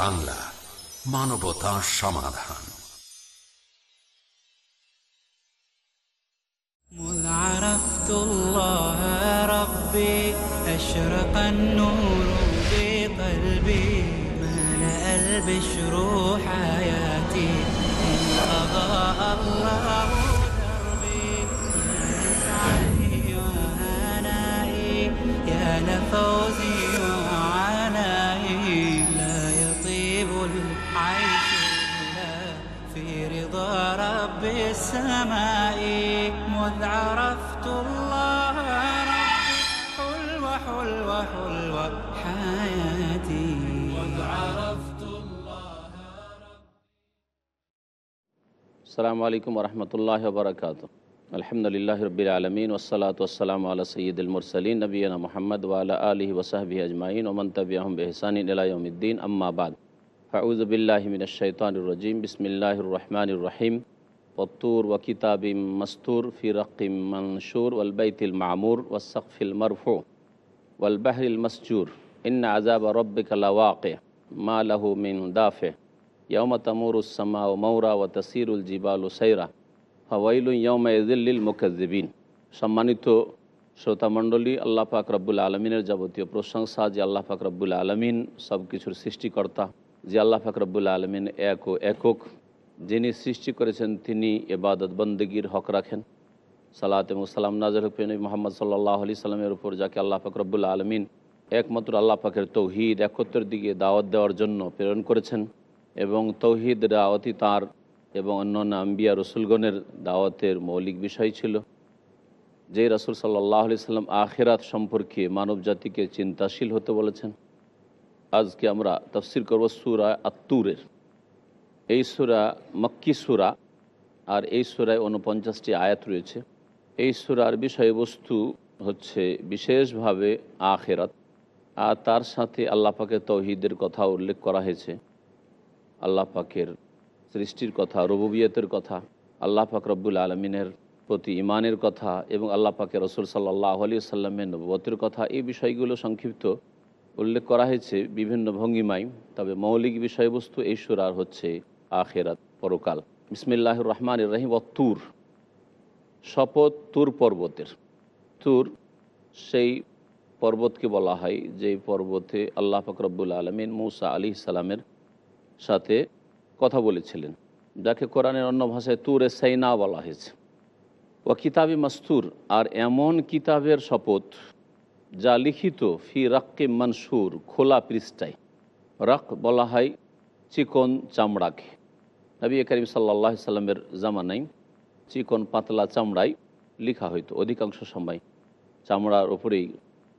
বাংলা মানবতা সমাধান مذ عرفت الله ربي أشرق النور في قلبي ملأ البشر السماء. مذ عرفت الله ربي حلوة حلوة حلوة حياتي. مذ عرفت السلام عليكم ورحمة الله وبركاته. الحمد لله رب العالمين والصلاة والسلام على سيد المرسلين نبينا محمد وعلى آله وصحبه أجمعين ومن تبعهم بإحسان إلى يوم الدين. أما بعد فأعوذ بالله من الشيطان الرجيم. بسم الله الرحمن الرحيم. পত্তুর ওয়া কিতাবিম মস্তুর ফিরকিম মনসুর ওয়ালবাইতিল মামুর ওয়াসফিল মরফো ওয়ালবাহরিল মসজুর ইন্না আজাব রব্বিকালাওয়াকে মা লাহু মিন দাফে ইয়মা তমুরুসমা ও মৌরা ও তসিরুল জিবাল সৈরা হওয়াইল ইয়মা ইজিল্লিল মুকজিবিন সম্মানিত শ্রোতামণ্ডলী আল্লাহ পাক রব্বুল আলমিনের যাবতীয় প্রশংসা, যে আল্লাহ পাক রব্বুল আলমিন সব কিছুর সৃষ্টিকর্তা, যে আল্লাহ পাক রব্বুল আলমিন এক ও একক। যিনি সৃষ্টি করেছেন, তিনি এবাদত বন্দগীর হক রাখেন। সালাত মুসালাম নাজর হুফিন মোহাম্মদ সাল্লাহ আলি সাল্লামের উপর, যাকে আল্লাহ পাক রব্বুল আলমিন একমাত্র আল্লাহ পাকের তৌহিদ একত্রের দিকে দাওয়াত দেওয়ার জন্য প্রেরণ করেছেন এবং তৌহিদ দাওয়াতি তাঁর এবং অন্যান্য আম্বিয়া রসুলগণের দাওয়াতের মৌলিক বিষয় ছিল। যে রসুল সাল্লাহ আলি সাল্লাম আখেরাত সম্পর্কে মানব জাতিকে চিন্তাশীল হতে বলেছেন। আজকে আমরা তফসির করব সুরা আত্তুরের। এই সুরা মক্কি সুরা আর এই সুরায় উনপঞ্চাশটি আয়াত রয়েছে। এই সুরার বিষয়বস্তু হচ্ছে বিশেষভাবে আখেরাত। আর তার সাথে আল্লাহ পাকের তৌহিদের কথা উল্লেখ করা হয়েছে। আল্লাহ পাকের সৃষ্টির কথা, রবুবিয়তের কথা, আল্লাহ পাক রব্বুল আলমিনের প্রতি ইমানের কথা এবং আল্লাহ পাকের রসুল সাল্লাহ আলী সাল্লামের নবতের কথা, এই বিষয়গুলো সংক্ষিপ্ত উল্লেখ করা হয়েছে বিভিন্ন ভঙ্গিমায়। তবে মৌলিক বিষয়বস্তু এই সুরার হচ্ছে আখেরাত পরকাল। বিসমিল্লাহ রহমান রহিম তুর। শপথ তুর পর্বতের। তুর সেই পর্বতকে বলা হয়, যেই পর্বতে আল্লাহ ফকরবুল আলমিন মৌসা আলি সালামের সাথে কথা বলেছিলেন, যাকে কোরআনের অন্য ভাষায় তুরে সাইনা বলা হয়েছে। ও কিতাবি মাস্তুর। আর এমন কিতাবের শপথ, যা লিখিত, ফি রাক্কে মানসুর, খোলা পৃষ্ঠায়। রাক বলা হয় চিকন চামড়াকে। নবী করিম সাল্লাহ সাল্লামের জামানাই চিকন পাতলা চামড়ায় লিখা হইতো, অধিকাংশ সময়। চামড়ার ওপরেই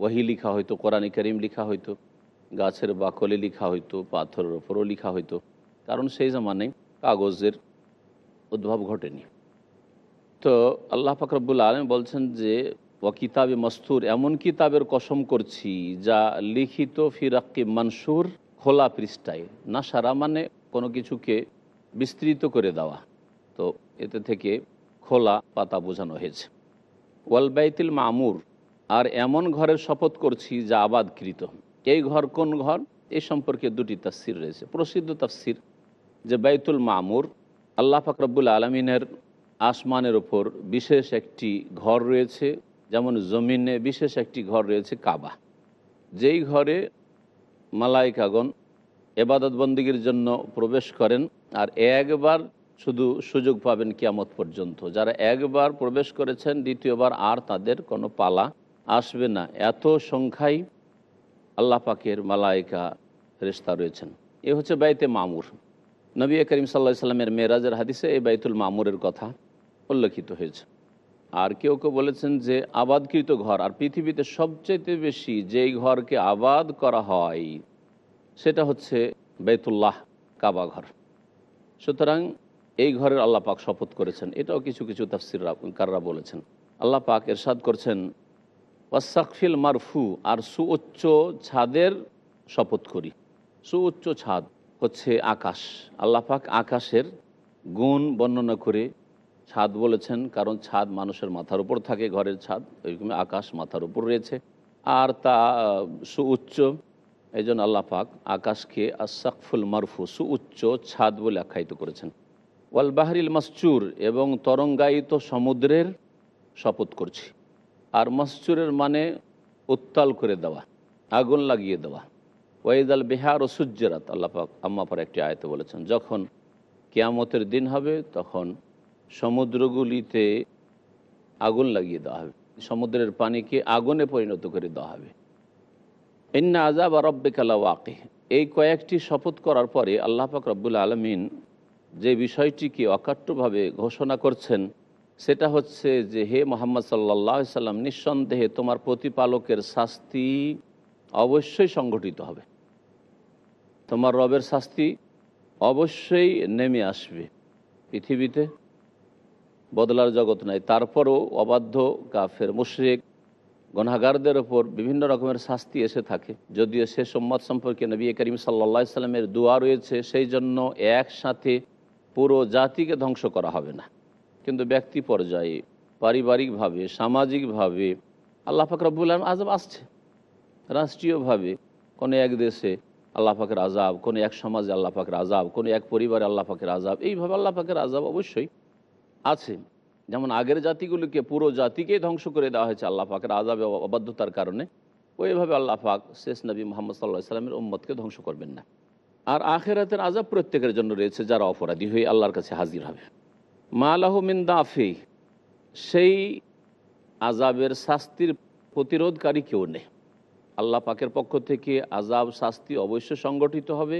ওয়াহি লিখা হইতো, কোরআনী করিম লিখা হইতো, গাছের বাকলে লিখা হইতো, পাথরের ওপরও লিখা হইতো। কারণ সেই জামানায় কাগজের উদ্ভব ঘটেনি। তো আল্লাহ ফাকরবুল আলম বলছেন যে ও কিতাবে মস্তুর, এমন কিতাবের কসম করছি যা লিখিত ফিরাক্কি মানসুর খোলা পৃষ্ঠায়। না সারা মানে কোনো কিছুকে বিস্তৃত করে দেওয়া। তো এতে থেকে খোলা পাতা বোঝানো হয়েছে। ওয়ালবাইতিল মামুর, আর এমন ঘরের শপথ করছি যা আবাদকৃত। এই ঘর কোন ঘর? এই সম্পর্কে দুটি তাফসির রয়েছে। প্রসিদ্ধ তাফসির যে বাইতুল মামুর আল্লাহ ফাকরবুল আলমিনের আসমানের ওপর বিশেষ একটি ঘর রয়েছে, যেমন জমিনে বিশেষ একটি ঘর রয়েছে কাবা। যেই ঘরে মালাইকাগণ এবাদত বন্দীগীর জন্য প্রবেশ করেন আর একবার শুধু সুযোগ পাবেন কিয়ামত পর্যন্ত। যারা একবার প্রবেশ করেছেন, দ্বিতীয়বার আর তাদের কোনো পালা আসবে না। এত সংখ্যায় আল্লাহ পাকের মালাইকা রেস্তা রয়েছেন। এ হচ্ছে বাইতে মামুর। নবী করিম সাল্লা সাল্লামের মেয়েরাজের হাদিসে এই বাইতুল মামুরের কথা উল্লেখিত হয়েছে। আর কেউ কেউ বলেছেন যে, আবাদকৃত ঘর, আর পৃথিবীতে সবচেয়ে বেশি যেই ঘরকে আবাদ করা হয়, সেটা হচ্ছে বেতুল্লাহ কাবা ঘর। সুতরাং এই ঘরের আল্লাহ পাক শপথ করেছেন। এটাও কিছু কিছু তাফসির কাররা বলেছেন। আল্লাহ পাক এরশাদ করছেন ওয়াসাকফিল মারফু, আর সুউচ্চ ছাদের শপথ করি। সুউচ্চ ছাদ হচ্ছে আকাশ। আল্লাহ পাক আকাশের গুণ বর্ণনা করে ছাদ বলেছেন, কারণ ছাদ মানুষের মাথার উপর থাকে, ঘরের ছাদ ওইরকম আকাশ মাথার উপর রয়েছে। আর তা সুউচ্চ এই জন্য আল্লাহ পাক আকাশকে আসাকফুল মারফু, সুউচ্চ ছাদ বলে আখ্যায়িত করেছেন। ওয়াল বাহরিল মাসচুর, এবং তরঙ্গায়িত সমুদ্রের শপথ করছি। আর মাসচুরের মানে উত্তাল করে দেওয়া, আগুন লাগিয়ে দেওয়া। ওয়াইদ আল বিহার ও সূর্যরাত আল্লাপাক আম্মাপার একটি আয়তে বলেছেন, যখন কেয়ামতের দিন হবে, তখন সমুদ্রগুলিতে আগুন লাগিয়ে দেওয়া হবে। সমুদ্রের পানিকে আগুনে পরিণত করে দেওয়া হবে। ইন্না আজাব আর রব্বিকালা ওয়াকে এই কয়েকটি শপথ করার পরে আল্লাহ পাক রব্বুল আলমিন যে বিষয়টিকে অকাট্যভাবে ঘোষণা করছেন, সেটা হচ্ছে যে, হে মোহাম্মদ সাল্লাহ সাল্লাম, নিঃসন্দেহে তোমার প্রতিপালকের শাস্তি অবশ্যই সংগঠিত হবে। তোমার রবের শাস্তি অবশ্যই নেমে আসবে পৃথিবীতে। বদলার জগৎ নাই। তারপরও অবাধ্য কাফের, মুশরিক গণাগারদের ওপর বিভিন্ন রকমের শাস্তি এসে থাকে। যদিও সে সম্মত সম্পর্কে নবী করিম সাল্লা সাল্লামের দোয়া রয়েছে, সেই জন্য একসাথে পুরো জাতিকে ধ্বংস করা হবে না। কিন্তু ব্যক্তি পর্যায়ে, পারিবারিকভাবে, সামাজিকভাবে আল্লাহ ফাকর রব্বুল আলম আজব আসছে। রাষ্ট্রীয়ভাবে কোনো এক দেশে আল্লাহ পাকের আজাব কোনো এক সমাজে আল্লাহ পাকের আজাব কোনো এক পরিবারে আল্লাহ পাকের আজাব এইভাবে আল্লাহ পাকের আজাব অবশ্যই আছে। যেমন আগের জাতিগুলিকে পুরো জাতিকেই ধ্বংস করে দেওয়া হয়েছে আল্লাহ পাকের আজাবে অবাধ্যতার কারণে, ওইভাবে আল্লাহ পাক শেষ নবী মোহাম্মদ সাল্লাহ সাল্লামের উম্মতকে ধ্বংস করবেন না। আর আখেরাতের আজাব প্রত্যেকের জন্য রয়েছে যারা অপরাধী হয়ে আল্লাহর কাছে হাজির হবে। মালাহ মিন দাফি, সেই আজাবের শাস্তির প্রতিরোধকারী কেউ নেই। আল্লাহ পাকের পক্ষ থেকে আজাব শাস্তি অবশ্যই সংগঠিত হবে,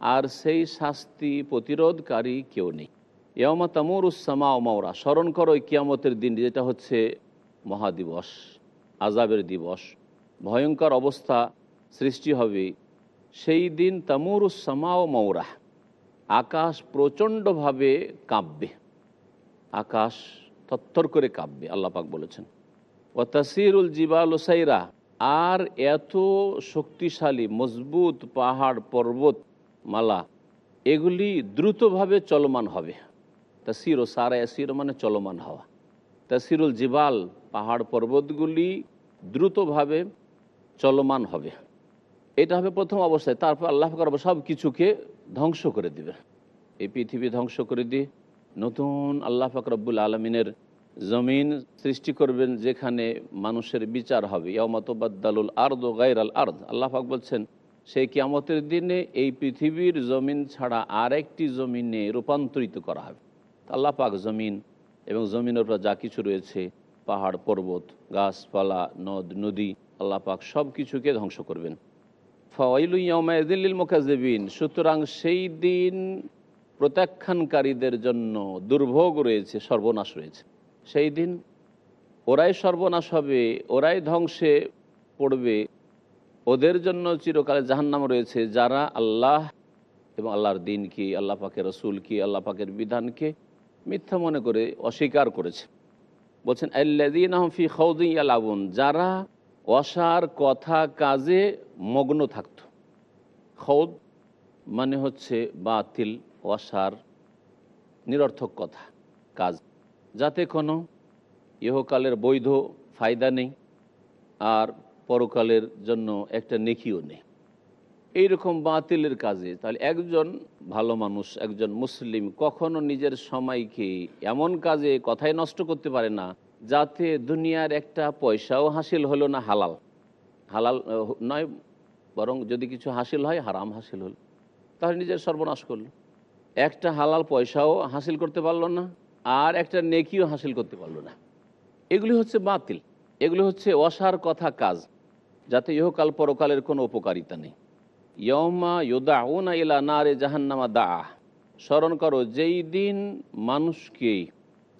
আর সেই শাস্তি প্রতিরোধকারী কেউ নেই। ইয়মা তামুর উসামা ও মাওরা, স্মরণ করো কিয়ামতের দিন যেটা হচ্ছে মহাদিবস আজাবের দিবস। ভয়ঙ্কর অবস্থা সৃষ্টি হবে। সেই দিন তামুর উসামা ও মৌরা আকাশ প্রচণ্ডভাবে কাঁপবে। আকাশ থত্থর করে কাঁপবে, আল্লাহ পাক বলেছেন। ও তাসিরুল জিবাল আর এত শক্তিশালী, মজবুত পাহাড় পর্বত, মালা, এগুলি দ্রুতভাবে চলমান হবে। তাসির ও সারা এসির মানে চলমান হওয়া। তাসিরুল জিবাল পাহাড় পর্বতগুলি দ্রুতভাবে চলমান হবে। এটা হবে প্রথম অবস্থায়। তারপর আল্লাহ করব সব কিছুকে ধ্বংস করে দিবে। এই পৃথিবী ধ্বংস করে দিয়ে নতুন আল্লাহ ফাকরবুল আলমিনের জমিন সৃষ্টি করবেন, যেখানে মানুষের বিচার হবে। ইয়ামতবাদ্দালুল আর্দ ও গাইর আল আর্দ। আল্লাহ পাক বলছেন সেই কিয়ামতের দিনে এই পৃথিবীর জমিন ছাড়া আরেকটি জমিনে রূপান্তরিত করা হবে। আল্লাহ পাক জমিন এবং জমিনের উপর যা কিছু রয়েছে, পাহাড়, পর্বত, গাছপালা, নদ, নদী, আল্লাহ পাক সব কিছুকে ধ্বংস করবেন। ফাইলু ইয়ামায়দিল্লিল মোকাজেবিন সুতরাং সেই দিন প্রত্যাখ্যানকারীদের জন্য দুর্ভোগ রয়েছে, সর্বনাশ রয়েছে। সেই দিন ওরাই সর্বনাশ হবে, ওরাই ধ্বংসে পড়বে। ওদের জন্য চিরকালে জাহান্নাম রয়েছে যারা আল্লাহ এবং আল্লাহর দিন কি আল্লাহ পাকের রসুল কি আল্লাহ পাকের বিধানকে মিথ্যা মনে করে অস্বীকার করেছে। বলছেন আল্লাদিন আহমফি খৌদিন আলাবুন যারা অসার কথা কাজে মগ্ন থাকত। খৌদ মানে হচ্ছে বাতিল, অসার, নিরর্থক কথা, কাজ। যাতে কোনো ইহকালের বৈধ ফায়দা নেই, আর পরকালের জন্য একটা নেকিও নেই। এইরকম বাতিলের কাজে। তাহলে একজন ভালো মানুষ, একজন মুসলিম কখনো নিজের সময়কে এমন কাজে কথাই নষ্ট করতে পারে না, যাতে দুনিয়ার একটা পয়সাও হাসিল হলো না হালাল। হালাল নয়, বরং যদি কিছু হাসিল হয়, হারাম হাসিল হল। তাহলে নিজের সর্বনাশ করল। একটা হালাল পয়সাও হাসিল করতে পারল না, আর একটা নেকিও হাসিল করতে পারল না। এগুলি হচ্ছে বাতিল। এগুলি হচ্ছে অসার কথা কাজ, যাতে ইহকাল পরকালের কোনো উপকারিতা নেই। ইয়মা ইয়োদা উনা ইলা না রে জাহান্নামা দা স্মরণ করো, যেই দিন মানুষকে,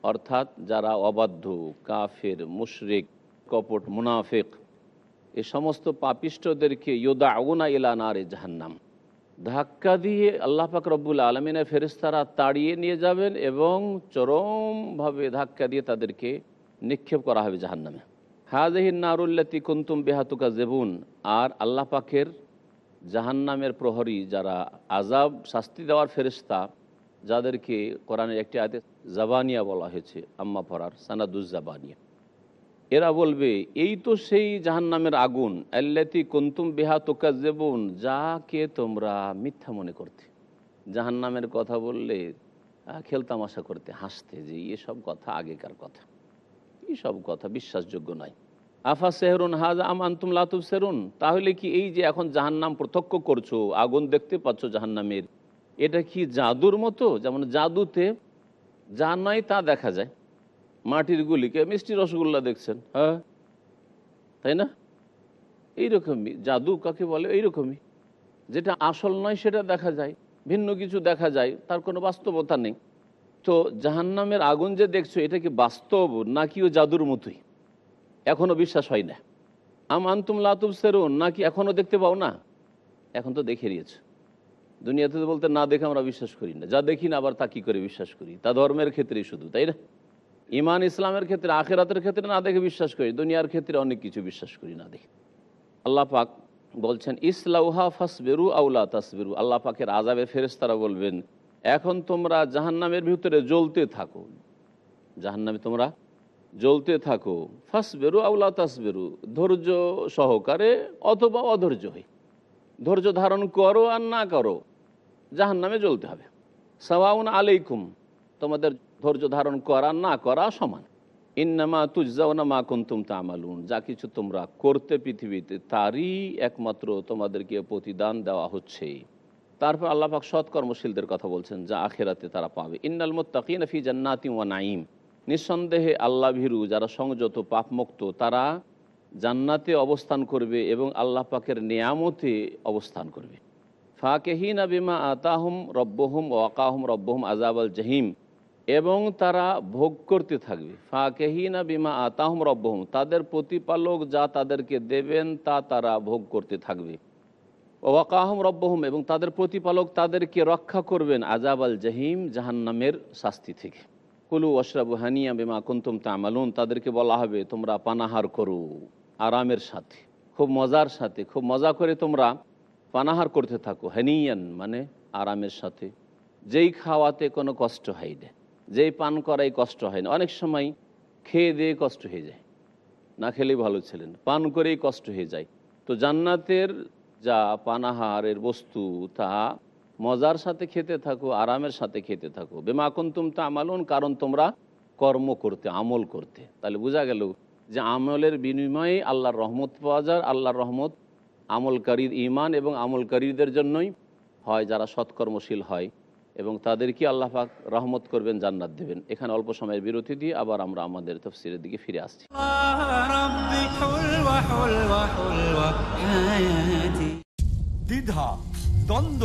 অর্থাৎ যারা অবাধ্য, কাফের, মুশরিক, কপট, মুনাফেক, এ সমস্ত পাপিষ্টদেরকে ইয়োদা উনা ইলা না রে জাহান্নাম। ধাক্কা দিয়ে আল্লাহ পাক রব্বুল আলমিনের ফেরিস্তারা তাড়িয়ে নিয়ে যাবেন এবং চরমভাবে ধাক্কা দিয়ে তাদেরকে নিক্ষেপ করা হবে জাহান্নামে। হাজহিন নারুল্লাতি কুন্তুম বেহাতুকা জেবুন আর আল্লাহ পাকের জাহান্নামের প্রহরী যারা আজাব শাস্তি দেওয়ার ফেরিস্তা যাদেরকে কোরআনের একটি আয়তে জাবানিয়া বলা হয়েছে, আম্মা পড়ার সানাদুজ জাবানিয়া। এরা বলবে, এই তো সেই জাহান্নামের আগুন, আল্লাতি কুন্তুম বিহা তোকাজেবুন যাকে তোমরা মিথ্যা মনে করতে। জাহান্নামের কথা বললে খেলতামাশা করতে হাসতে যে এসব কথা আগেকার কথা। এইসব কথা বিশ্বাসযোগ্য নয়। আফা সেহরুন, হাজ আম আন্তুম লাতুব সেরুন তাহলে কি এই যে এখন জাহান্নাম প্রত্যক্ষ করছ, আগুন দেখতে পাচ্ছ জাহান্নামের, এটা কি জাদুর মতো? যেমন জাদুতে যা নয় তা দেখা যায়। মাটির গুলিকে মিষ্টি রসগোল্লা দেখছেন হ্যাঁ? তাই না? এইরকমই, জাদু কাকে বলে? এইরকমই। যেটা আসল নয় সেটা দেখা যায়, ভিন্ন কিছু দেখা যায়, তার কোনো বাস্তবতা নেই। তো জাহান্নামের আগুন যে দেখছ, এটা কি বাস্তব নাকি ও জাদুর মতোই? এখনও বিশ্বাস হয় না। আম আন্তুম লাতুব সেরুন নাকি এখনও দেখতে পাও না? এখন তো দেখে নিয়েছে। দুনিয়াতে তো বলতে না দেখে আমরা বিশ্বাস করি না। যা দেখি না আবার তা কী করে বিশ্বাস করি? তা ধর্মের ক্ষেত্রেই শুধু, তাই না? ইমান ইসলামের ক্ষেত্রে, আখেরাতের ক্ষেত্রে না দেখে বিশ্বাস করি, দুনিয়ার ক্ষেত্রে অনেক কিছু বিশ্বাস করি না দেখে। আল্লাহ পাক বলছেন, ইসলাউহা ফাসবেরু আউলা তাসবেরু। আল্লাহ পাকের আজাবে ফেরেস্তারা বলবেন, এখন তোমরা জাহান্নামের ভিতরে জ্বলতে থাকো। জাহান্নামে তোমরা জ্বলতে থাকো। ফাসবেরু আউলা তাসবেরু। ধৈর্য সহকারে অথবা অধৈর্য হয়ে ধৈর্য ধারণ করো আর না করো জাহান নামে জ্বলতে হবে। সাওয়াউন আলাইকুম। তোমাদের ধৈর্য ধারণ করা না করা সমান। ইন্নামা তুজাউনা মা কুন্তুম তামালুন। যা কিছু তোমরা করতে পৃথিবীতে, তারই একমাত্র তোমাদেরকে প্রতিদান দেওয়া হচ্ছে। তারপর আল্লাহ পাক সৎকর্মশীলদের কথা বলছেন, যা আখেরাতে তারা পাবে। ইন্নাল মোত্তাকিন ফি জান্নাতি ওয়া নাইম নিঃসন্দেহে আল্লাহ ভীরু, যারা সংযত, পাপমুক্ত, তারা জান্নাতে অবস্থান করবে এবং আল্লাহ পাকের নিয়ামতে অবস্থান করবে। ফাকেহিনা বিমা আতাহুম রব্বহুম ওয়াকাহুম রব্বহুম আজাবাল জাহিম, এবং তারা ভোগ করতে থাকবে। ফাকেহিনা বিমা আতাহম রব্বহুম, তাদের প্রতিপালক যা তাদেরকে দেবেন তা তারা ভোগ করতে থাকবে। ওয়াকাহম রব্বহুম, এবং তাদের প্রতিপালক তাদেরকে রক্ষা করবেন আজাব আল জাহিম, জাহান্নামের শাস্তি থেকে। কুলু অশরাবু হানিয়া বেমা কুন্তুম তামালুন। তাদেরকে বলা হবে, তোমরা পানাহার করো আরামের সাথে, খুব মজার সাথে, খুব মজা করে তোমরা পানাহার করতে থাকো। হানিয়ান মানে আরামের সাথে। যেই খাওয়াতে কোনো কষ্ট হয় না, যেই পান করাই কষ্ট হয় না। অনেক সময় খেয়ে দিয়ে কষ্ট হয়ে যায়, না খেলেই ভালো ছিলেন, পান করেই কষ্ট হয়ে যায়। তো জান্নাতের যা পানাহারের বস্তু, তা মজার সাথে খেতে থাকো, আরামের সাথে খেতে থাকো। বেমাকুন্তুম তো আমালুন কারণ তোমরা কর্ম করতে, আমল করতে। তাহলে বোঝা গেল যে আমলের বিনিময়ে আল্লাহর রহমত পাওয়া যায়, আল্লাহর রহমত আমলকারীর ইমান এবং আমলকারীদের জন্যই হয়, যারা সৎকর্মশীল হয়। এবং তাদেরকে আল্লাহ পাক রহমত করবেন, জান্নাত দেবেন? এখানে অল্প সময়ের বিরতি দিয়ে আবার আমরা আমাদের তফসিরের দিকে ফিরে আসছি। দ্বিধা দ্বন্দ্ব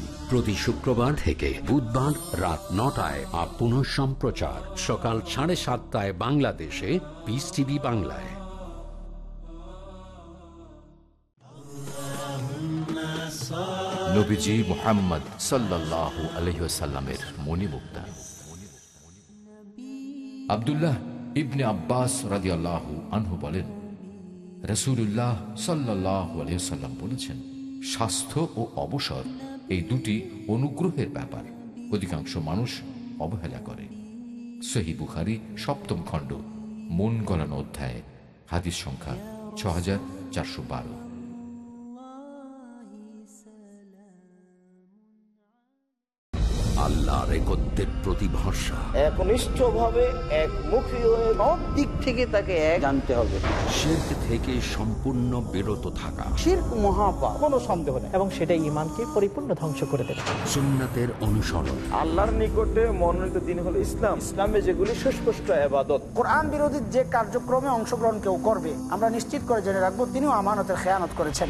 প্রতি শুক্রবার থেকে বুধবার রাত নটায় আর পুনঃ সম্প্রচার। সকাল সাড়ে সাতটায় বাংলাদেশে পিস টিভি বাংলায়। আবদুল্লাহ ইবনে আব্বাস আনহু বলেন বলেছেন, স্বাস্থ্য ও অবসর এই দুটি অনুগ্রহের ব্যাপার। অধিকাংশ মানুষ অবহেলা করে। সহি বুখারি সপ্তম খণ্ড, মন গলানো অধ্যায়, হাদিস সংখ্যা ছ হাজার চারশো বারো। আল্লাহর একত্রের প্রতি ভরসা একনিষ্ঠভাবে একমুখী হয়ে সব দিক থেকে তাকে এক জানতে হবে। শিরক থেকে সম্পূর্ণ বিরত থাকা। শির্ক মহাপাপ কোনো সন্দেহ নেই। এবং সেটা ইমানকে পরিপূর্ণ ধ্বংস করে দেবে। সুন্নাতের অনুসরণ। আল্লাহর নিকটে মনোনীত দিন হলো ইসলাম। ইসলামে যেগুলি সুস্পষ্ট আবাদত কোরআন বিরোধী যে কার্যক্রমে অংশগ্রহণ কেউ করবে আমরা নিশ্চিত করে জেনে রাখব তিনিও আমানতের খেয়ানত করেছেন।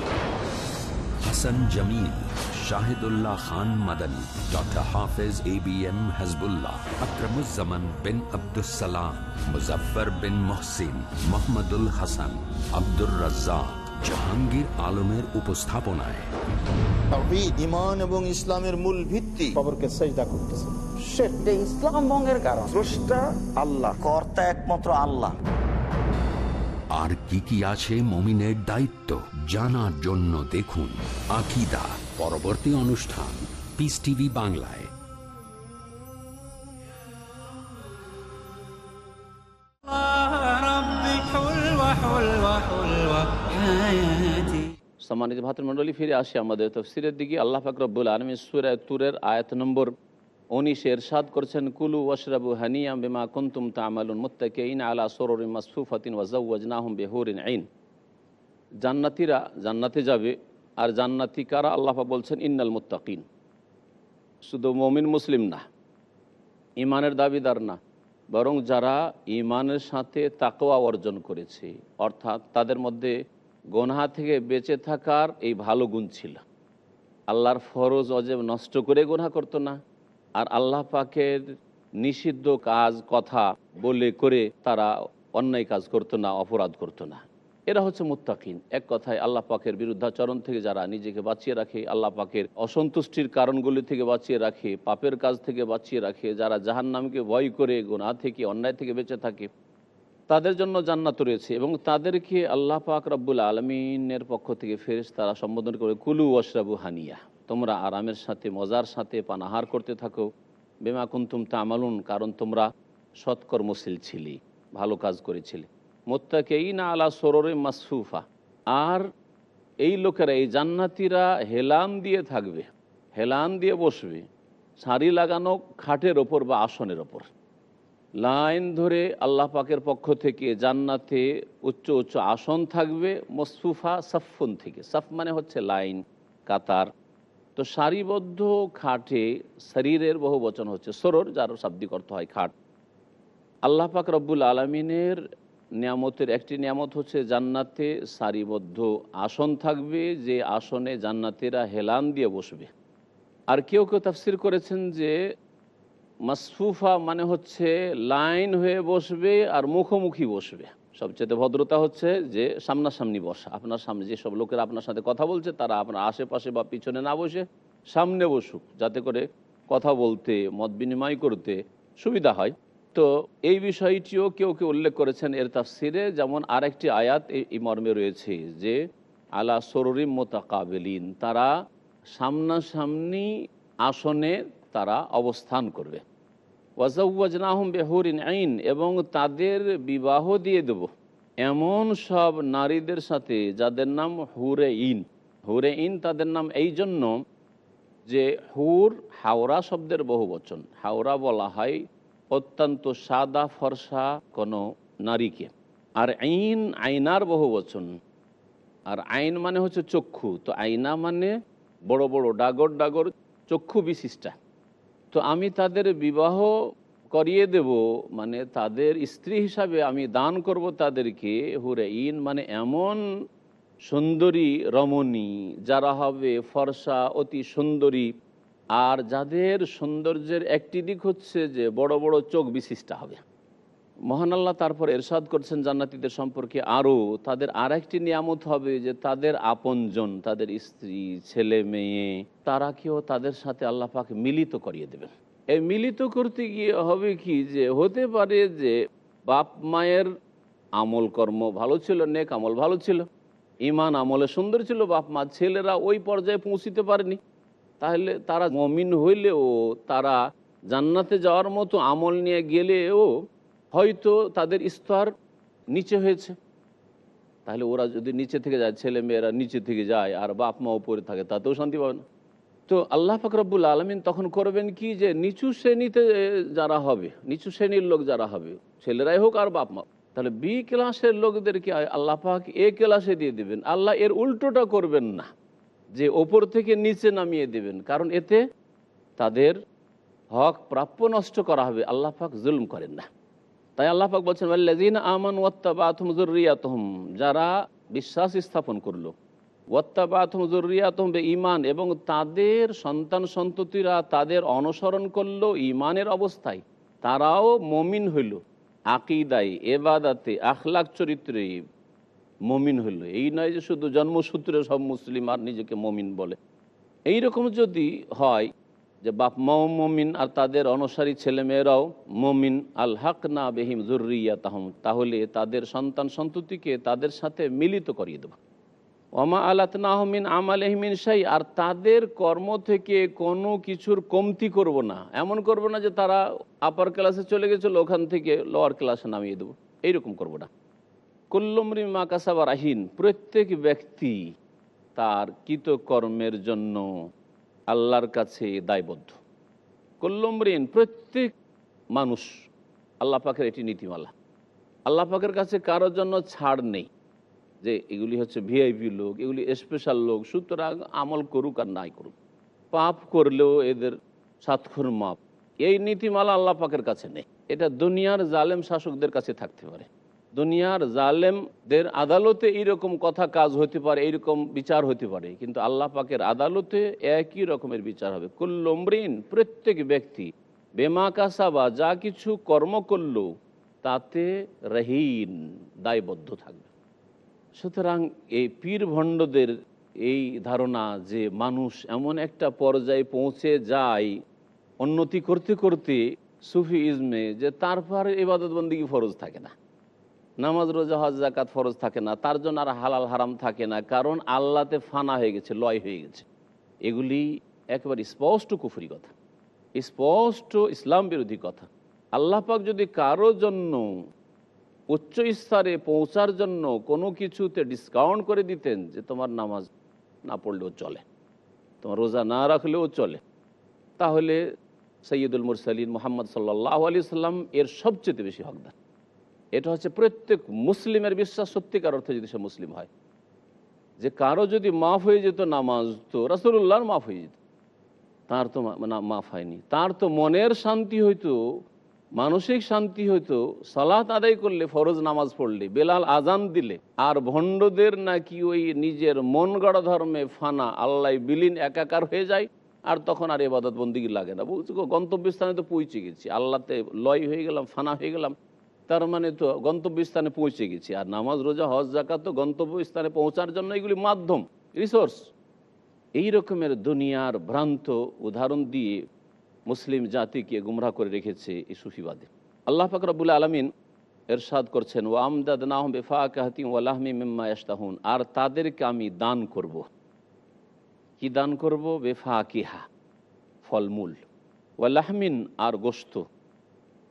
Hasan Jamil. Shahidullah Khan Madani doctor Hafez A B M Hizbullah Akramuzzaman bin Abdussalam Muzaffar bin Mohsin Mohammadul Hasan Abdur Razzaq Jahangir আলমের উপস্থাপনায়। তাওহীদ, এবং ইসলামের মূল ভিত্তি। খবরকে সেজদা করতেছে। এটা ইসলাম ভঙ্গের কারণ। স্রষ্টা আল্লাহ কর্তা একমাত্র আল্লাহ। আর কি কি আছে মমিনের দায়িত্ব জানার জন্য দেখুন আকিদা। পরবর্তী অনুষ্ঠান পিস টিভি বাংলায়। সম্মানিত ভাতৃমন্ডলী ফিরে আসি আমাদের তফসিরের দিকে। আল্লাহ ফাকরবুল আলমী সুরা তুরের আয়াত নম্বর উনিশে এরশাদ করছেন, কুলু ওয়াশরাবু হানিয়াম বেমা কুন্তুম তামালুন ইন আলা সরুর মাসফুফাতিন ওয়াজনাহম বেহুরিন আইন। জান্নাতিরা জান্নাতে যাবে আর জান্নাতি কারা? আল্লাহ বলছেন, ইন্নাল মুত্তাকিন। শুধু মমিন মুসলিম না ইমানের দাবিদার না, বরং যারা ইমানের সাথে তাকওয়া অর্জন করেছে, অর্থাৎ তাদের মধ্যে গোনহা থেকে বেঁচে থাকার এই ভালো গুণ ছিল। আল্লাহর ফরজ অজেব নষ্ট করে গোনা করতো না, আর আল্লাহ পাকের নিষিদ্ধ কাজ, কথা বলে করে তারা অন্যায় কাজ করতো না, অপরাধ করতো না। এরা হচ্ছে মুত্তাকিন। এক কথায় আল্লাহ পাকের বিরুদ্ধাচরণ থেকে যারা নিজেকে বাঁচিয়ে রাখে, আল্লাহ পাকের অসন্তুষ্টির কারণগুলি থেকে বাঁচিয়ে রাখে, পাপের কাজ থেকে বাঁচিয়ে রাখে, যারা জাহান্নামকে ভয় করে গোনা থেকে, অন্যায় থেকে বেঁচে থাকে, তাদের জন্য জান্নাত রয়েছে এবং তাদেরকে আল্লাহ পাক রব্বুল আলমিনের পক্ষ থেকে ফেরেস তারা সম্বোধন করে, কুলু ওয়াশরাবু হানিয়া। তোমরা আরামের সাথে, মজার সাথে পানাহার করতে থাকো। বেমা কুন্তুম তামালুন। কারণ তোমরা সৎকর্মশীল ছিলি, ভালো কাজ করেছিলে। মোত্তাকেই না আলা সরোরে মাসফুফা। আর এই লোকেরা, এই জান্নাতিরা হেলান দিয়ে থাকবে, হেলান দিয়ে বসবে সারি লাগানো খাটের ওপর বা আসনের ওপর। লাইন ধরে আল্লাহ পাকের পক্ষ থেকে জান্নাতে উচ্চ উচ্চ আসন থাকবে, মসফুফা সাফুন থেকে। সাফ মানে হচ্ছে লাইন, কাতার। তো সারিবদ্ধ খাটে শরীরের বহু বচন হচ্ছে সরোর, যার শাব্দিক অর্থ হয় খাট। আল্লাহ পাক রব্বুল আলমিনের নিয়ামতের একটি নিয়ামত হচ্ছে জান্নাতে সারিবদ্ধ আসন থাকবে, যে আসনে জান্নাতেরা হেলান দিয়ে বসবে। আর কেউ কেউ তাফসির করেছেন যে মাসফুফা মানে হচ্ছে লাইন হয়ে বসবে আর মুখোমুখি বসবে। সবচেয়ে ভদ্রতা হচ্ছে যে সামনাসামনি বসা। আপনার সামনে যেসব লোকেরা আপনার সাথে কথা বলছে, তারা আপনার আশেপাশে বা পিছনে না বসে সামনে বসুক, যাতে করে কথা বলতে, মত বিনিময় করতে সুবিধা হয়। তো এই বিষয়টিও কেউ কেউ উল্লেখ করেছেন এর তাফসিরে, যেমন আরেকটি আয়াত এই মর্মে রয়েছে যে, আলা সরুরিম মোতাকাবেলিন, তারা সামনাসামনি আসনে তারা অবস্থান করবে। ওয়াজাউওয়াজনাহম বেহরিন আইন, এবং তাদের বিবাহ দিয়ে দেব। এমন সব নারীদের সাথে যাদের নাম হুরে ইন হুরে ইন তাদের নাম এই জন্য যে হুর হাওড়া শব্দের বহু বচন হাওড়া বলা হয় অত্যন্ত সাদা ফর্সা কোনো নারীকে। আর আইন আইনার বহু বচন। আর আইন মানে হচ্ছে চক্ষু। তো আইনা মানে বড় বড়, ডাগর ডাগর চক্ষু বিশিষ্টা। তো আমি তাদের বিবাহ করিয়ে দেব মানে তাদের স্ত্রী হিসাবে আমি দান করব তাদেরকে। হুরে ইন মানে এমন সুন্দরী রমণী, যারা হবে ফর্সা, অতি সুন্দরী আর যাদের সৌন্দর্যের একটি দিক হচ্ছে যে বড় বড় চোখ বিশিষ্ট হবে। মহান আল্লাহ তারপর এরশাদ করছেন জান্নাতীদের সম্পর্কে আরও। তাদের আর একটি নিয়ামত হবে যে তাদের আপনজন, তাদের স্ত্রী, ছেলে, মেয়ে, তারা কেউ তাদের সাথে আল্লাহ পাকে মিলিত করিয়ে দেবেন। এই মিলিত করতে গিয়ে হবে কি যে, হতে পারে যে বাপ মায়ের আমল কর্ম ভালো ছিল, নেক আমল ভালো ছিল ইমান আমলে সুন্দর ছিল, বাপ মা ছেলেরা ওই পর্যায়ে পৌঁছিতে পারেনি। তাহলে তারা মমিন হইলেও তারা জান্নাতে যাওয়ার মতো আমল নিয়ে গেলেও হয়তো তাদের স্তর নিচে হয়েছে। তাহলে ওরা যদি নিচে থেকে যায় ছেলে মেয়েরা নিচে থেকে যায় আর বাপ মা উপরে থাকে, তাতেও শান্তি পাবে না। তো আল্লাহ ফাকরাবুল আলমিন তখন করবেন কি যে, নিচু শ্রেণীতে যারা হবে, নিচু শ্রেণির লোক যারা হবে, ছেলেরাই হোক আর বাপ মা তাহলে বি ক্লাসের লোকদেরকে আল্লাহ পাক এ ক্লাসে দিয়ে দিবেন। আল্লাহ এর উল্টোটা করবেন না। যে ওপর থেকে নিচে নামিয়ে দেবেন। কারণ এতে তাদের হক প্রাপ্য নষ্ট করা হবে। আল্লাহ পাক জুলম করেন না। তাই আল্লাহ পাক বলছেন আল্লাদিন আমান ওয়াত্তাবাতুম জুররিয়াতহুম যারা বিশ্বাস স্থাপন করল। ওয়াত্তাবাতুম জুররিয়াতহুম বে ইমান এবং তাদের সন্তান সন্ততিরা তাদের অনুসরণ করল ইমানের অবস্থায়। তারাও মমিন হইল। আকিদাই এবাদাতে, আখলাক চরিত্রে মমিন হইল। এই নয় যে শুধু জন্মসূত্রে সব মুসলিম আর নিজেকে মমিন বলে। এই রকম যদি হয় যে বাপ মাও মমিন আর তাদের অনুসারী ছেলেমেয়েরাও মমিন আল হক না বেহিম জরুরিয়া তাহম তাহলে তাদের সন্তান সন্ততিকে তাদের সাথে মিলিত করিয়ে দেব। ওমা আলাত নাহমিন আমাল এহমিন সাই আর তাদের কর্ম থেকে কোনো কিছুর কমতি করব না। এমন করব না যে তারা আপার ক্লাসে চলে গেছিল, ওখান থেকে লোয়ার ক্লাসে নামিয়ে দেবো। এইরকম করব না। কুল্লমরি মাকাসাবা রাহিন, প্রত্যেক ব্যক্তি তার কৃতকর্মের জন্য আল্লাহর কাছে দায়বদ্ধ। কল্লমরিন প্রত্যেক মানুষ আল্লাহ পাকের এটি নীতিমালা। আল্লাহ পাকের কাছে কারোর জন্য ছাড় নেই যে এগুলি হচ্ছে ভিআইপি লোক, এগুলি স্পেশাল লোক, সুতরাং আমল করুক আর নাই করুক। পাপ করলেও এদের সাতক্ষর মাপ। এই নীতিমালা আল্লাহ পাকের কাছে নেই। এটা দুনিয়ার জালেম শাসকদের কাছে থাকতে পারে। দুনিয়ার জালেমদের আদালতে এইরকম কথা কাজ হতে পারে, এইরকম বিচার হতে পারে, কিন্তু আল্লাহ পাকের আদালতে একই রকমের বিচার হবে। কুল্লমরিন প্রত্যেক ব্যক্তি বেমা কাসাবা যা কিছু কর্ম করল, তাতে রহিন, দায়বদ্ধ থাকবে। সুতরাং এই পীর ভণ্ডদের এই ধারণা যে মানুষ এমন একটা পর্যায়ে পৌঁছে যায়, উন্নতি করতে করতে সুফি ইজমে যে তারপর ইবাদত বন্দিগি ফরজ থাকে না। নামাজ, রোজা, হজ জাকাত ফরজ থাকে না, তার জন্য আর হালাল হারাম থাকে না, কারণ আল্লাতে ফানা হয়ে গেছে, লয় হয়ে গেছে। এগুলি একেবারে স্পষ্ট কুফুরি কথা, স্পষ্ট ইসলাম বিরোধী কথা। আল্লাহ পাক যদি কারও জন্য উচ্চ স্তরে পৌঁছার জন্য কোনো কিছুতে ডিসকাউন্ট করে দিতেন যে তোমার নামাজ না পড়লেও চলে, তোমার রোজা না রাখলেও চলে, তাহলে সৈয়দুল মুরসালিন মোহাম্মদ সাল্লাহ আলি সাল্লাম এর সবচেয়ে বেশি হকদার। এটা হচ্ছে প্রত্যেক মুসলিমের বিশ্বাস সত্যিকার অর্থে যদি সে মুসলিম হয়। যে কারও যদি মাফ হয়ে যেত নামাজ, তো রাসুল্লাহর মাফ হয়ে যেত। তার তো মাফ হয়নি। তার তো মনের শান্তি হইতো, মানসিক শান্তি হইতো, সালাত আদায় করলে ফরজ নামাজ পড়লে, বেলাল আজান দিলে। আর ভণ্ডদের নাকি ওই নিজের মন গড়া ধর্মে ফানা, আল্লাহ বিলীন, একাকার হয়ে যায়, আর তখন আর এবাদত বন্দিগি লাগে না। গন্তব্যস্থানে তো পৌঁছে গেছি। আল্লাহতে লয় হয়ে গেলাম, ফানা হয়ে গেলাম। তার মানে তো গন্তব্যস্থানে পৌঁছে গেছি। আর নামাজ, রোজা, হজ জাকাত তো গন্তব্যস্থানে পৌঁছার জন্য এগুলি মাধ্যম রিসোর্স এই রকমের দুনিয়ার ভ্রান্ত উদাহরণ দিয়ে মুসলিম জাতিকে গুমরাহ করে রেখেছে এই সুফিবাদে। আল্লাহ ফাকরাবুল আলমিন এরশাদ করছেন ও আমদাদ নাহম বেফা কাহাতিম ওয়ালাহমি মিম্মা ইয়াস্তাহুন আর তাদেরকে আমি দান করব। কি দান করব? বেফা কিহা ফলমূল ওয়ালাহমিন আর গোস্ত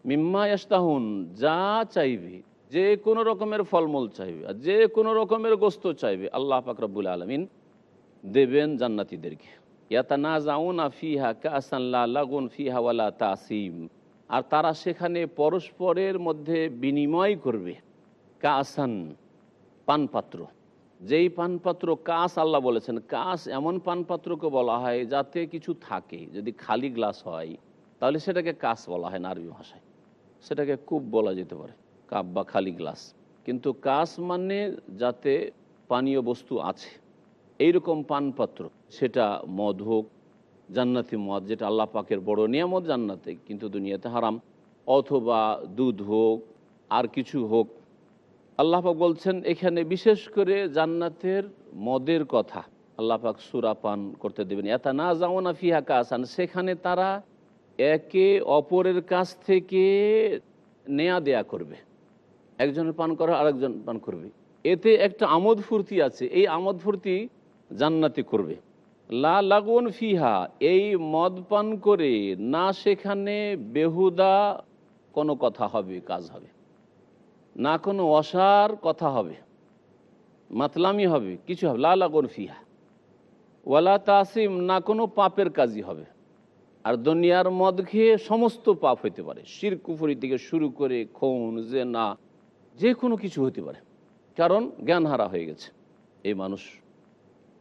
মিম্মা ইয়াস্তাহুন যা চাইবে, যে কোনো রকমের ফলমূল চাইবে আর যে কোনো রকমের গোস্ত চাইবে, আল্লাহ ফাকরাবুল আলমিন দেবেন জান্নাতিদেরকে। ইয়াতানা জাউনা ফিহা কাসাল্লা লাগুন ফিহা ওয়ালা তাসিম। আর তারা সেখানে পরস্পরের মধ্যে বিনিময় করবে। কাসান পানপাত্র। যেই পানপাত্র কাস আল্লাহ বলেছেন, কাস এমন পানপাত্রকে বলা হয় যাতে কিছু থাকে। যদি খালি গ্লাস হয়, তাহলে সেটাকে কাস বলা হয় না আরবি ভাষায়। সেটাকে কূপ বলা যেতে পারে, কাপ বা খালি গ্লাস। কিন্তু কাস মানে যাতে পানীয় বস্তু আছে। এইরকম পানপাত্র, সেটা মদ হোক, জান্নাতি মদ, যেটা আল্লাহ পাকের বড় নিয়ামত জান্নাতে, কিন্তু দুনিয়াতে হারাম। অথবা দুধ হোক, আর কিছু হোক। আল্লাহ পাক বলছেন, এখানে বিশেষ করে জান্নাতের মদের কথা। আল্লাহ পাক সুরা পান করতে দেবেন এতা না যাও না ফিহা কাসান, সেখানে তারা একে অপরের কাছ থেকে নেয়া দেয়া করবে। একজনের পান করা, আরেকজন পান করবে। এতে একটা আমোদ ফুর্তি আছে। এই আমোদ ফুর্তি জান্নাতি করবে। লা লাগুন ফিহা, এই মদ পান করে না সেখানে বেহুদা কোনো কথা হবে, কাজ হবে। না কোনো অসার কথা হবে। মাতলামি হবে, কিছু হবে। লা লাগুন ফিহা। ওয়ালা তাসিম, না কোনো পাপের কাজই হবে। আর দুনিয়ার মদ খেয়ে সমস্ত পাপ হইতে পারে। শির কুফুরি থেকে শুরু করে খুন যে না যে কোনো কিছু হতে পারে। কারণ জ্ঞান হারা হয়ে গেছে এই মানুষ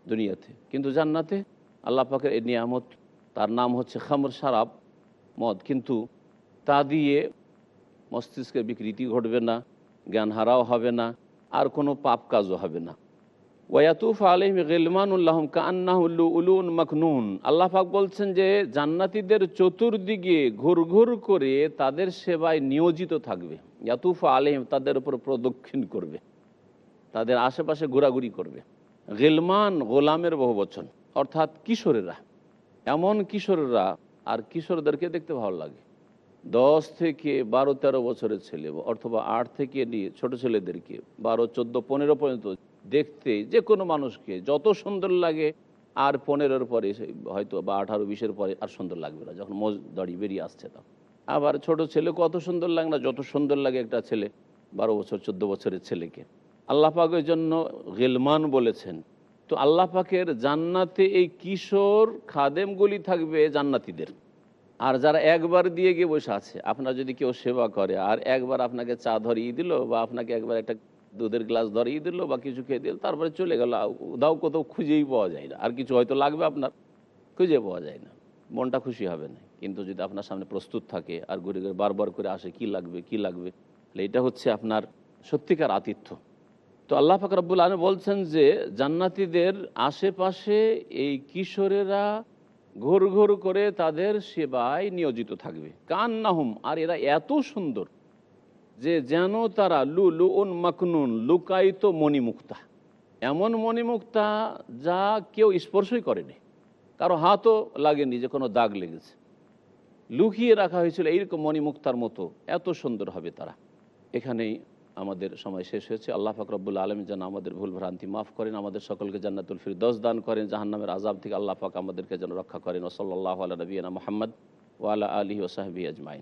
দুনিয়াতে। কিন্তু জান্নাতে আল্লাহ পাকের এই নিয়ামত, তার নাম হচ্ছে খামর সারাপ মদ। কিন্তু তা দিয়ে মস্তিষ্কের বিকৃতি ঘটবে না জ্ঞান হারাও হবে না, আর কোনো পাপ কাজও হবে না। ওয়াতুফ আলহিম গেলমানুল্লাহম কান্নাহুল্লু উলুন মখনুন আল্লাহ পাক বলছেন যে, জান্নাতিদের চতুর্দিকে ঘুর ঘুর করে তাদের সেবায় নিয়োজিত থাকবে। ইয়াতুফ আলহিম তাদের উপর প্রদক্ষিণ করবে। তাদের আশেপাশে ঘোরাঘুরি করবে। গেলমান গোলামের বহু বচন, অর্থাৎ কিশোরেরা। এমন কিশোররা, আর কিশোরদেরকে দেখতে ভালো লাগে। দশ থেকে বারো, তেরো বছরের ছেলে অথবা আট থেকে নিয়ে ছোট ছেলেদেরকে, বারো, চোদ্দ, পনেরো পর্যন্ত দেখতে যে কোনো মানুষকে, যত সুন্দর লাগে আর পনেরোর পরে হয়তো বা আঠারো, বিশের পরে আর সুন্দর লাগবে না, যখন মোজ দাঁড়িয়ে বেরিয়ে আসছে তখন। আবার ছোট ছেলে কত সুন্দর লাগে না, যত সুন্দর লাগে একটা ছেলে, বারো বছর, চোদ্দ বছরের ছেলেকে। আল্লাহ পাকের জন্য গেলমান বলেছেন, তো আল্লাহ পাকের জান্নাতে এই কিশোর খাদেমগুলি থাকবে জান্নাতিদের। আর যারা একবার দিয়ে গিয়ে বসে আছে, আপনার যদি কেউ সেবা করে, আর একবার আপনাকে চা ধরিয়ে দিল বা আপনাকে একবার একটা দুধের গ্লাস ধরিয়ে দিল বা কিছু খেয়ে দিল, তারপরে চলে গেল। দাও কোথাও খুঁজেই পাওয়া যায় না। আর কিছু হয়তো লাগবে আপনার, খুঁজে পাওয়া যায় না। মনটা খুশি হবে না। কিন্তু যদি আপনার সামনে প্রস্তুত থাকে আর ঘুরে ঘুরে বারবার করে আসে, কি লাগবে কি লাগবে? তাহলে এটা হচ্ছে আপনার সত্যিকার আতিথ্য। তো আল্লাহ ফাকরাবুল আলম বলছেন যে, জান্নাতিদের আশেপাশে এই কিশোরেরা ঘোর ঘোর করে তাদের সেবায় নিয়োজিত থাকবে। কান নাহুম আর এরা এত সুন্দর। যে যেন তারা লু লু উন মাকনুন, লুকায়িত মণিমুক্তা। এমন মণিমুক্তা যা কেউ স্পর্শই করেনি। কারও হাতও লাগেনি যে কোনো দাগ লেগেছে। লুকিয়ে রাখা হয়েছিল এইরকম মণিমুক্তার মতো। এত সুন্দর হবে তারা। এখানেই আমাদের সময় শেষ হয়েছে। আল্লাহ ফাকরবুল আলম যেন আমাদের ভুল ভ্রান্তি মাফ করেন, আমাদের সকলকে জান্নাতুল ফির দশ দান করেন, জাহান্নামের আজাব থেকে আল্লাহ পাক আমাদেরকে যেন রক্ষা করেন। ওসল্লাহ আল্লাহ নবীনা মোহাম্মদ ওয়ালা আলী ওসাহবি আজমাইন।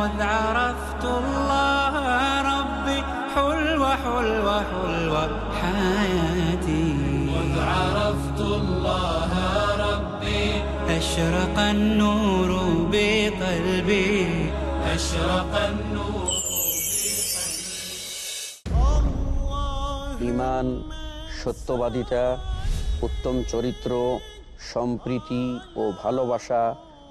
مذ عرفت الله ربي حلوة حلوة حلوة حياتي مذ عرفت الله ربي أشرق النور بقلبي أشرق النور ইমান সত্যবাদিতা উত্তম চরিত্র সম্প্রীতি ও ভালোবাসা